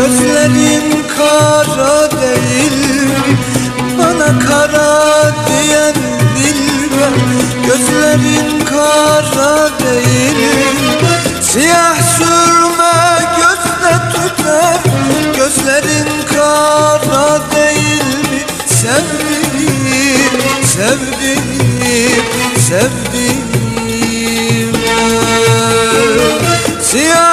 Gözlerin kara değil? Bana kara diyen dilber Gözlerin kara değil? Siyah sürme gözle tutar Gözlerin kara değil mi? Sevdiğim, sevdiğim, sevdiğim Siyah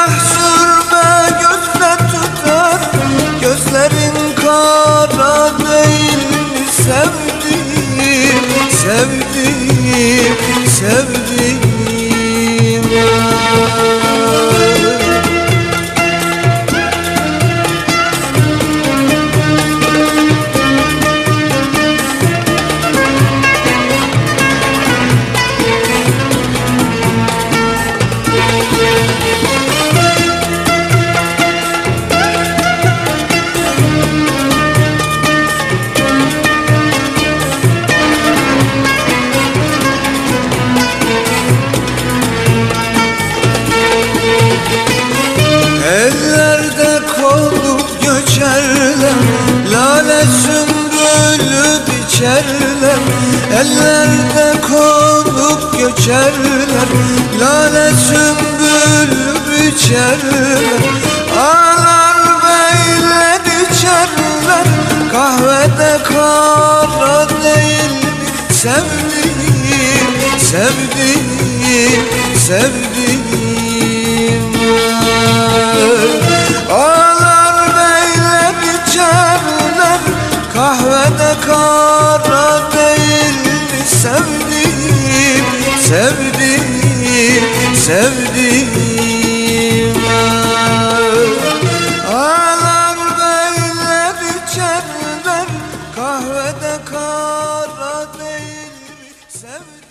Gözlerin kara değil mi? Sevdiğim, sevdiğim, sümbülü biçerler Ellerde kolup göçerler. Lale sümbülü biçerler Ağlar beyler içerler Kahvede kara değil mi? Sevdiğim, sevdiğim, sevdiğim sevdiğime Ağlar beyler içer ben kahvede kara değil sevdiğime